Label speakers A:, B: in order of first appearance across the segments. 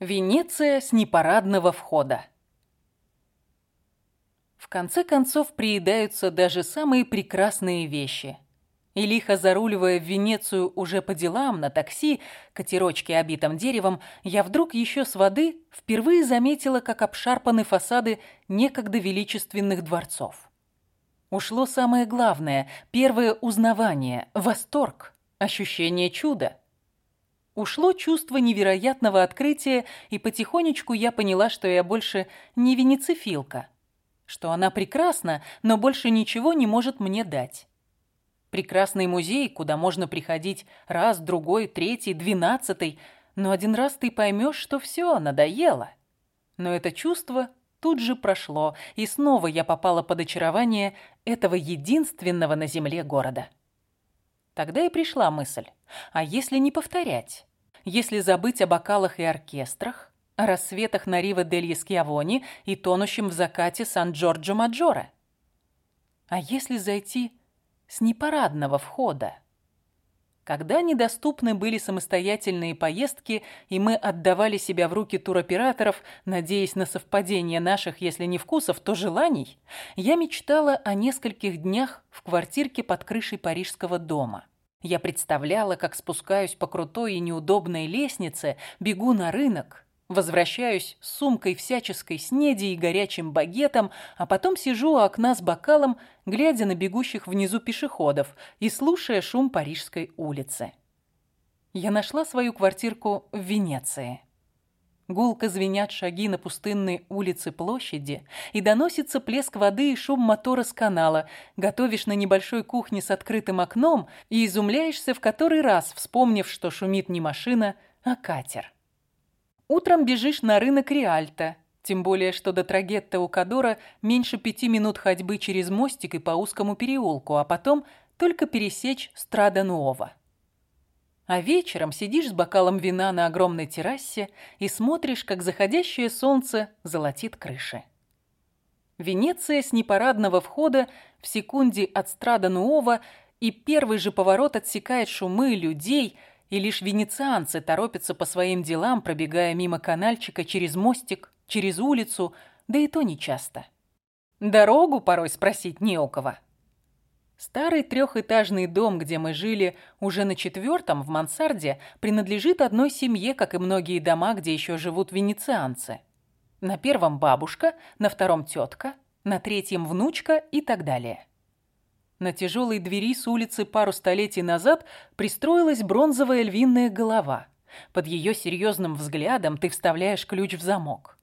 A: Венеция с непарадного входа. В конце концов приедаются даже самые прекрасные вещи. И лихо заруливая в Венецию уже по делам на такси, катерочке обитом деревом, я вдруг еще с воды впервые заметила, как обшарпаны фасады некогда величественных дворцов. Ушло самое главное, первое узнавание, восторг, ощущение чуда. Ушло чувство невероятного открытия, и потихонечку я поняла, что я больше не венецифилка. Что она прекрасна, но больше ничего не может мне дать. Прекрасный музей, куда можно приходить раз, другой, третий, двенадцатый, но один раз ты поймешь, что все, надоело. Но это чувство тут же прошло, и снова я попала под очарование этого единственного на земле города. Тогда и пришла мысль, а если не повторять? Если забыть о бокалах и оркестрах, о рассветах на Рива дель Скьявони и тонущем в закате Сан-Джорджо-Маджоре? А если зайти с непарадного входа? Когда недоступны были самостоятельные поездки, и мы отдавали себя в руки туроператоров, надеясь на совпадение наших, если не вкусов, то желаний, я мечтала о нескольких днях в квартирке под крышей парижского дома. Я представляла, как спускаюсь по крутой и неудобной лестнице, бегу на рынок, возвращаюсь с сумкой всяческой снеди и горячим багетом, а потом сижу у окна с бокалом, глядя на бегущих внизу пешеходов и слушая шум Парижской улицы. Я нашла свою квартирку в Венеции. Гулко звенят шаги на пустынной улице площади, и доносится плеск воды и шум мотора с канала. Готовишь на небольшой кухне с открытым окном и изумляешься в который раз, вспомнив, что шумит не машина, а катер. Утром бежишь на рынок Риальто, тем более, что до Трагетта у Кадора меньше пяти минут ходьбы через мостик и по узкому переулку, а потом только пересечь Страда Нуова. А вечером сидишь с бокалом вина на огромной террасе и смотришь, как заходящее солнце золотит крыши. Венеция с непарадного входа в секунде от Страда Нуова и первый же поворот отсекает шумы людей, и лишь венецианцы торопятся по своим делам, пробегая мимо канальчика через мостик, через улицу, да и то нечасто. Дорогу порой спросить не у кого. Старый трехэтажный дом, где мы жили уже на четвертом в мансарде, принадлежит одной семье, как и многие дома, где еще живут венецианцы. На первом бабушка, на втором тетка, на третьем внучка и так далее. На тяжелой двери с улицы пару столетий назад пристроилась бронзовая львиная голова. Под ее серьезным взглядом ты вставляешь ключ в замок.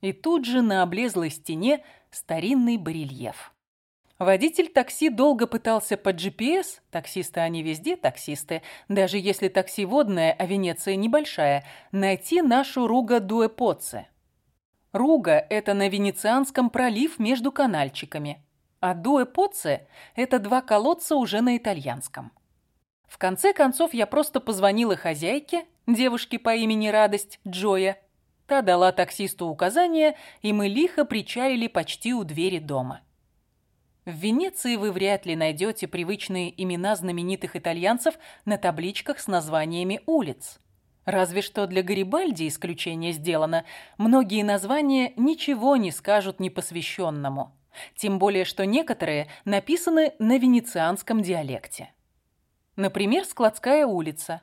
A: И тут же на облезлой стене старинный барельеф. Водитель такси долго пытался по GPS, таксисты они везде таксисты, даже если такси водное, а Венеция небольшая, найти нашу Руга Дуэпоце. Руга – это на венецианском пролив между канальчиками, а Дуэпоце – это два колодца уже на итальянском. В конце концов я просто позвонила хозяйке, девушке по имени Радость, Джоя. Та дала таксисту указания, и мы лихо причалили почти у двери дома. В Венеции вы вряд ли найдете привычные имена знаменитых итальянцев на табличках с названиями улиц. Разве что для Гарибальди исключение сделано. Многие названия ничего не скажут непосвященному. Тем более, что некоторые написаны на венецианском диалекте. Например, Складская улица.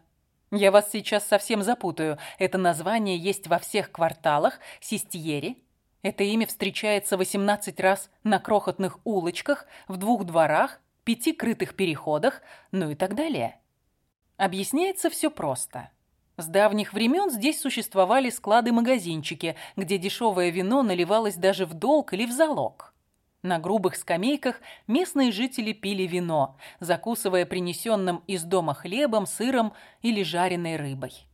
A: Я вас сейчас совсем запутаю. Это название есть во всех кварталах Систьери, это имя встречается 18 раз на крохотных улочках, в двух дворах, пяти крытых переходах, ну и так далее. Объясняется все просто. С давних времен здесь существовали склады-магазинчики, где дешевое вино наливалось даже в долг или в залог. На грубых скамейках местные жители пили вино, закусывая принесенным из дома хлебом, сыром или жареной рыбой.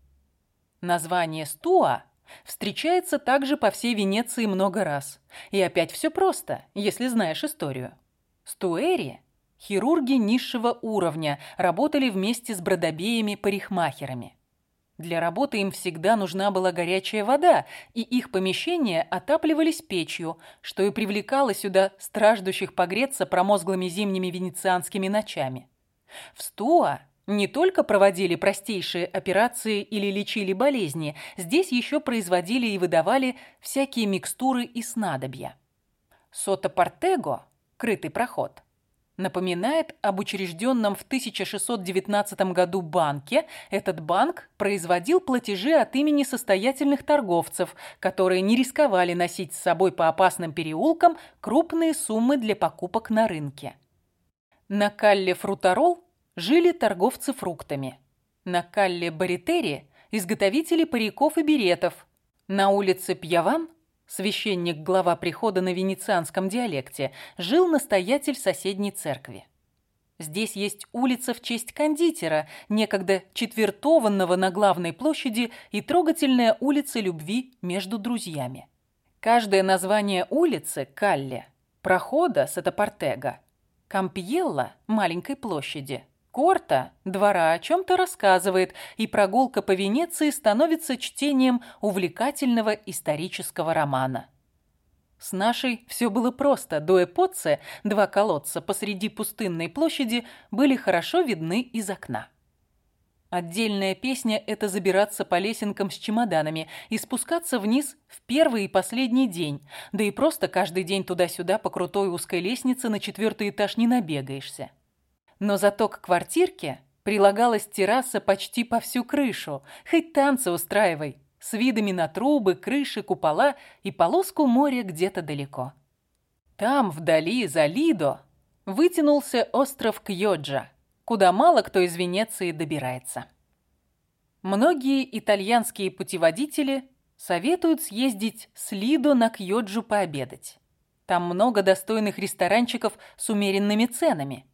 A: Название «стуа» Встречается также по всей Венеции много раз. И опять все просто, если знаешь историю. Стуэри – хирурги низшего уровня, работали вместе с бродобеями-парикмахерами. Для работы им всегда нужна была горячая вода, и их помещения отапливались печью, что и привлекало сюда страждущих погреться промозглыми зимними венецианскими ночами. В Стуа Не только проводили простейшие операции или лечили болезни, здесь еще производили и выдавали всякие микстуры и снадобья. Сото-Портего, крытый проход, напоминает об учрежденном в 1619 году банке. Этот банк производил платежи от имени состоятельных торговцев, которые не рисковали носить с собой по опасным переулкам крупные суммы для покупок на рынке. На Калле Фруторол жили торговцы фруктами. На Калле Баритери – изготовители париков и беретов. На улице Пьяван – священник, глава прихода на венецианском диалекте, жил настоятель соседней церкви. Здесь есть улица в честь кондитера, некогда четвертованного на главной площади, и трогательная улица любви между друзьями. Каждое название улицы – Калле, прохода – Сатапортега, Кампьелла – маленькой площади, Корта двора о чем-то рассказывает, и прогулка по Венеции становится чтением увлекательного исторического романа. С нашей все было просто. До Эпоце два колодца посреди пустынной площади были хорошо видны из окна. Отдельная песня – это забираться по лесенкам с чемоданами и спускаться вниз в первый и последний день, да и просто каждый день туда-сюда по крутой узкой лестнице на четвертый этаж не набегаешься. Но зато к квартирке прилагалась терраса почти по всю крышу. Хоть танцы устраивай, с видами на трубы, крыши, купола и полоску моря где-то далеко. Там, вдали, за Лидо, вытянулся остров Кьоджа, куда мало кто из Венеции добирается. Многие итальянские путеводители советуют съездить с Лидо на Кьоджу пообедать. Там много достойных ресторанчиков с умеренными ценами.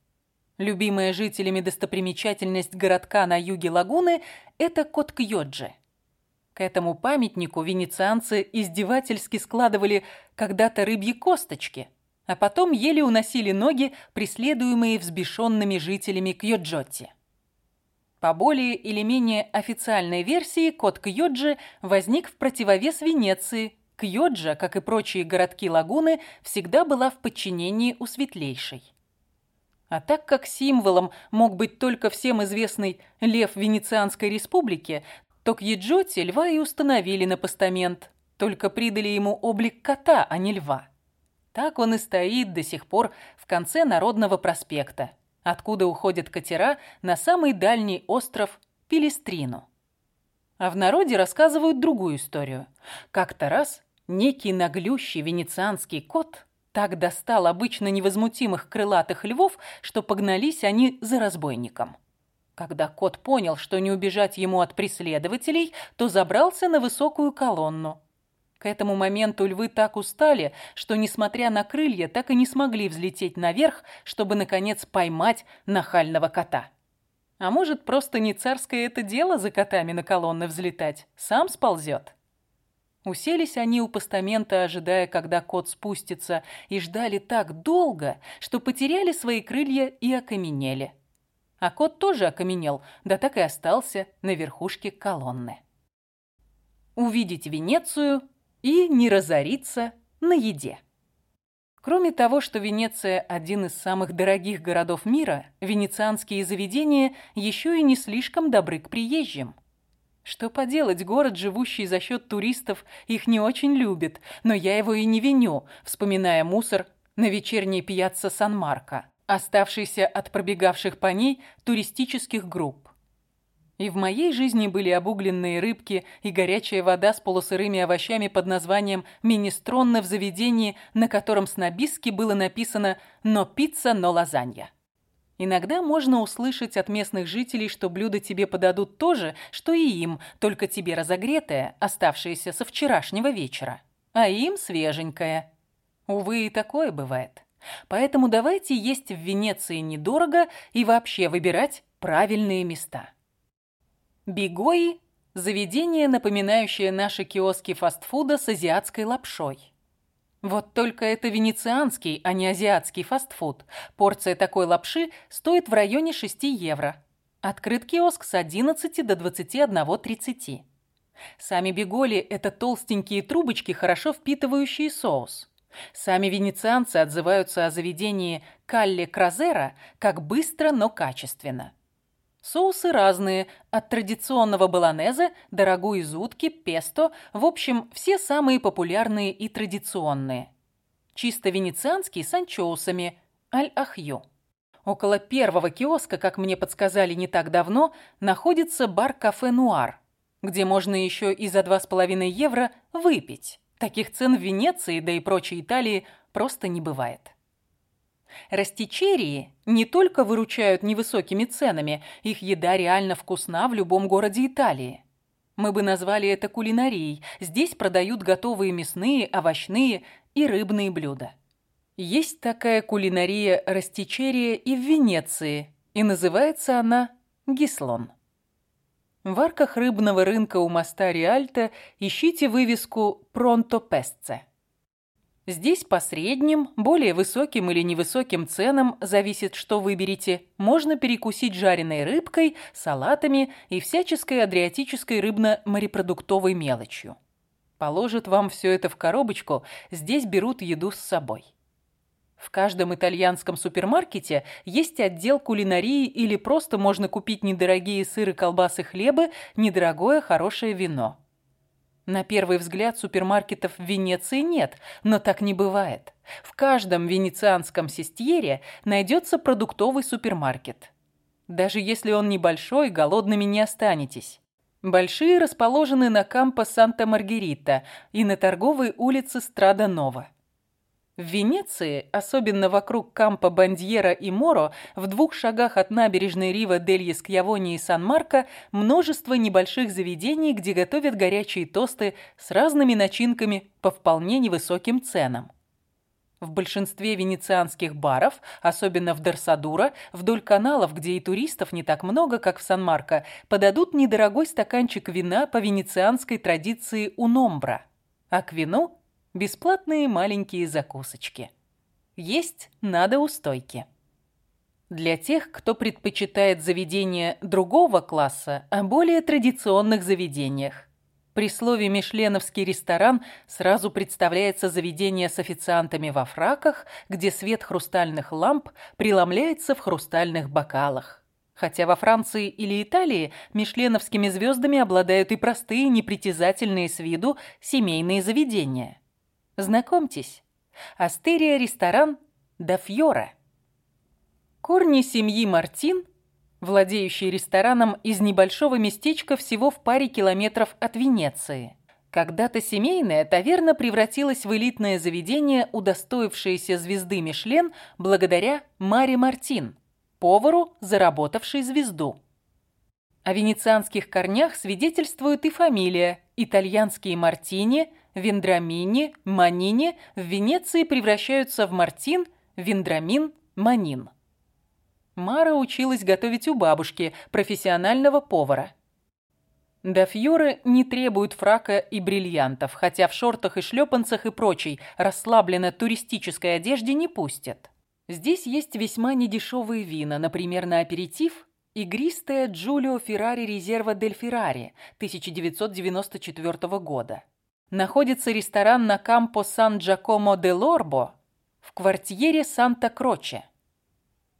A: Любимая жителями достопримечательность городка на юге лагуны – это кот Кьоджи. К этому памятнику венецианцы издевательски складывали когда-то рыбьи косточки, а потом еле уносили ноги, преследуемые взбешенными жителями Кьоджотти. По более или менее официальной версии, кот Кьоджи возник в противовес Венеции. Кьоджа, как и прочие городки лагуны, всегда была в подчинении у Светлейшей. А так как символом мог быть только всем известный лев Венецианской республики, то к Еджоте льва и установили на постамент, только придали ему облик кота, а не льва. Так он и стоит до сих пор в конце Народного проспекта, откуда уходят катера на самый дальний остров Пелестрину. А в народе рассказывают другую историю. Как-то раз некий наглющий венецианский кот так достал обычно невозмутимых крылатых львов, что погнались они за разбойником. Когда кот понял, что не убежать ему от преследователей, то забрался на высокую колонну. К этому моменту львы так устали, что, несмотря на крылья, так и не смогли взлететь наверх, чтобы, наконец, поймать нахального кота. А может, просто не царское это дело за котами на колонны взлетать? Сам сползет. Уселись они у постамента, ожидая, когда кот спустится, и ждали так долго, что потеряли свои крылья и окаменели. А кот тоже окаменел, да так и остался на верхушке колонны. Увидеть Венецию и не разориться на еде. Кроме того, что Венеция – один из самых дорогих городов мира, венецианские заведения еще и не слишком добры к приезжим – что поделать, город, живущий за счет туристов, их не очень любит, но я его и не виню, вспоминая мусор на вечерней пьяцца Сан-Марко, оставшийся от пробегавших по ней туристических групп. И в моей жизни были обугленные рыбки и горячая вода с полусырыми овощами под названием «Министронно» в заведении, на котором с набиски было написано «Но пицца, но лазанья». Иногда можно услышать от местных жителей, что блюда тебе подадут то же, что и им, только тебе разогретое, оставшееся со вчерашнего вечера, а им свеженькое. Увы, и такое бывает. Поэтому давайте есть в Венеции недорого и вообще выбирать правильные места. Бигои – заведение, напоминающее наши киоски фастфуда с азиатской лапшой. Вот только это венецианский, а не азиатский фастфуд. Порция такой лапши стоит в районе 6 евро. Открыт киоск с 11 до 21.30. Сами биголи – это толстенькие трубочки, хорошо впитывающие соус. Сами венецианцы отзываются о заведении Калле Кразера как быстро, но качественно. Соусы разные, от традиционного баланезе до рагу из утки, песто, в общем, все самые популярные и традиционные. Чисто венецианский с анчоусами, аль-ахью. Около первого киоска, как мне подсказали не так давно, находится бар-кафе «Нуар», где можно еще и за 2,5 евро выпить. Таких цен в Венеции, да и прочей Италии, просто не бывает. Растичерии не только выручают невысокими ценами, их еда реально вкусна в любом городе Италии. Мы бы назвали это кулинарией. Здесь продают готовые мясные, овощные и рыбные блюда. Есть такая кулинария растичерия и в Венеции, и называется она гислон. В арках рыбного рынка у моста Риальто ищите вывеску «Пронто Песце». Здесь по средним, более высоким или невысоким ценам, зависит, что выберете, можно перекусить жареной рыбкой, салатами и всяческой адриатической рыбно-морепродуктовой мелочью. Положат вам все это в коробочку, здесь берут еду с собой. В каждом итальянском супермаркете есть отдел кулинарии или просто можно купить недорогие сыры, колбасы, хлебы, недорогое хорошее вино. На первый взгляд супермаркетов в Венеции нет, но так не бывает. В каждом венецианском сестьере найдется продуктовый супермаркет. Даже если он небольшой, голодными не останетесь. Большие расположены на Кампо Санта-Маргарита и на торговой улице Страда-Нова. В Венеции, особенно вокруг Кампа Бандьера и Моро, в двух шагах от набережной Рива дель Скьявони и Сан-Марко, множество небольших заведений, где готовят горячие тосты с разными начинками по вполне невысоким ценам. В большинстве венецианских баров, особенно в Дорсадура, вдоль каналов, где и туристов не так много, как в Сан-Марко, подадут недорогой стаканчик вина по венецианской традиции уномбра. А к вину Бесплатные маленькие закусочки. Есть надо у стойки. Для тех, кто предпочитает заведения другого класса, о более традиционных заведениях. При слове «мишленовский ресторан» сразу представляется заведение с официантами во фраках, где свет хрустальных ламп преломляется в хрустальных бокалах. Хотя во Франции или Италии мишленовскими звездами обладают и простые, непритязательные с виду семейные заведения. Знакомьтесь, Астерия ресторан «Да Фьора». Корни семьи Мартин, владеющие рестораном из небольшого местечка всего в паре километров от Венеции. Когда-то семейная таверна превратилась в элитное заведение, удостоившееся звезды Мишлен благодаря Маре Мартин, повару, заработавшей звезду. О венецианских корнях свидетельствует и фамилия «Итальянские мартини», Вендрамини, Манини в Венеции превращаются в Мартин, Вендрамин, Манин. Мара училась готовить у бабушки, профессионального повара. Дафьоры не требуют фрака и бриллиантов, хотя в шортах и шлепанцах и прочей расслабленно-туристической одежде не пустят. Здесь есть весьма недешевые вина, например, на аперитив игристая Джулио Феррари Резерва дель Феррари 1994 года находится ресторан на Кампо Сан-Джакомо де Лорбо в квартире Санта-Кроче.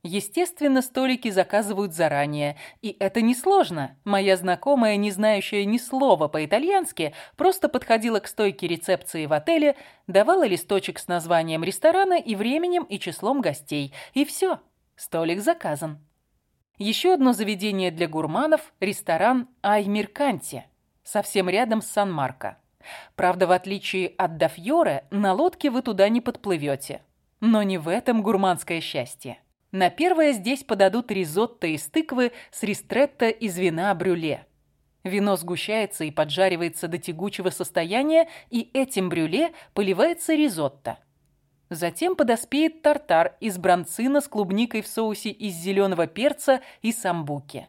A: Естественно, столики заказывают заранее, и это несложно. Моя знакомая, не знающая ни слова по-итальянски, просто подходила к стойке рецепции в отеле, давала листочек с названием ресторана и временем и числом гостей. И все, столик заказан. Еще одно заведение для гурманов – ресторан «Ай Мерканти», совсем рядом с Сан-Марко. Правда, в отличие от Дафьоре, на лодке вы туда не подплывете. Но не в этом гурманское счастье. На первое здесь подадут ризотто из тыквы с ристретто из вина брюле. Вино сгущается и поджаривается до тягучего состояния, и этим брюле поливается ризотто. Затем подоспеет тартар из бранцина с клубникой в соусе из зеленого перца и самбуки.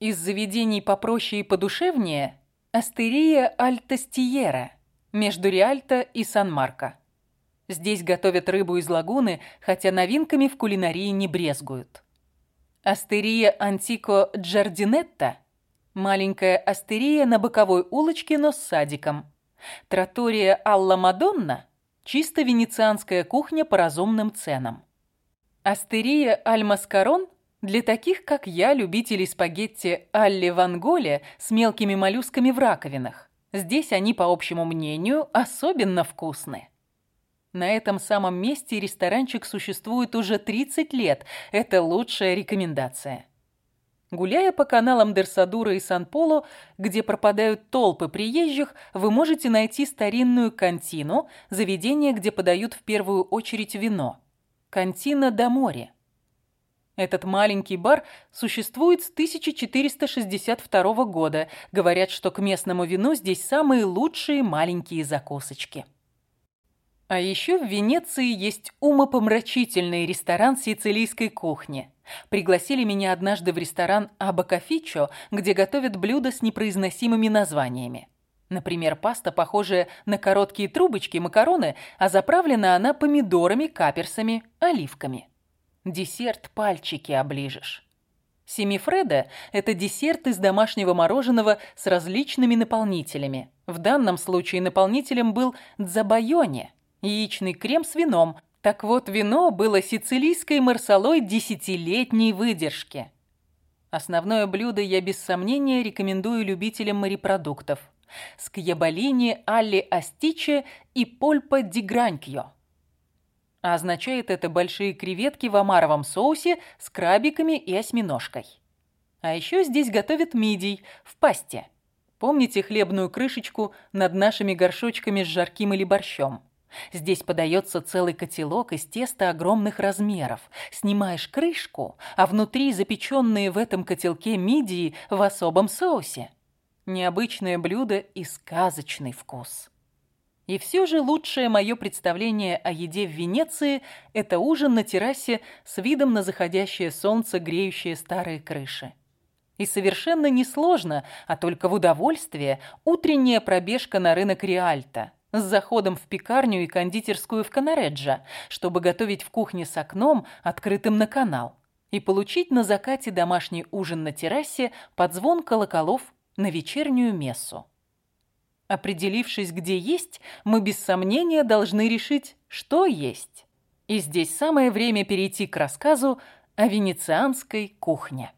A: Из заведений попроще и подушевнее Астерия Альтастиера между Риальто и Сан-Марко. Здесь готовят рыбу из лагуны, хотя новинками в кулинарии не брезгуют. Астерия Антико Джардинетта – маленькая астерия на боковой улочке, но с садиком. Тротория Алла Мадонна – чисто венецианская кухня по разумным ценам. Астерия Аль Маскарон – Для таких, как я, любителей спагетти Алли Ванголе с мелкими моллюсками в раковинах. Здесь они, по общему мнению, особенно вкусны. На этом самом месте ресторанчик существует уже 30 лет. Это лучшая рекомендация. Гуляя по каналам Дерсадура и Сан-Поло, где пропадают толпы приезжих, вы можете найти старинную кантину, заведение, где подают в первую очередь вино. Кантина до моря. Этот маленький бар существует с 1462 года. Говорят, что к местному вину здесь самые лучшие маленькие закусочки. А еще в Венеции есть умопомрачительный ресторан сицилийской кухни. Пригласили меня однажды в ресторан Абакафичо, где готовят блюда с непроизносимыми названиями. Например, паста, похожая на короткие трубочки макароны, а заправлена она помидорами, каперсами, оливками. Десерт пальчики оближешь. Семифреда – это десерт из домашнего мороженого с различными наполнителями. В данном случае наполнителем был дзабайоне – яичный крем с вином. Так вот, вино было сицилийской марсалой десятилетней выдержки. Основное блюдо я без сомнения рекомендую любителям морепродуктов. Скьяболини, алли астиче и польпа ди гранкьо. А означает это большие креветки в омаровом соусе с крабиками и осьминожкой. А еще здесь готовят мидий в пасте. Помните хлебную крышечку над нашими горшочками с жарким или борщом? Здесь подается целый котелок из теста огромных размеров. Снимаешь крышку, а внутри запеченные в этом котелке мидии в особом соусе. Необычное блюдо и сказочный вкус. И все же лучшее мое представление о еде в Венеции – это ужин на террасе с видом на заходящее солнце, греющее старые крыши. И совершенно несложно, а только в удовольствие, утренняя пробежка на рынок Риальто с заходом в пекарню и кондитерскую в Канареджа, чтобы готовить в кухне с окном, открытым на канал, и получить на закате домашний ужин на террасе под звон колоколов на вечернюю мессу. Определившись, где есть, мы без сомнения должны решить, что есть. И здесь самое время перейти к рассказу о венецианской кухне.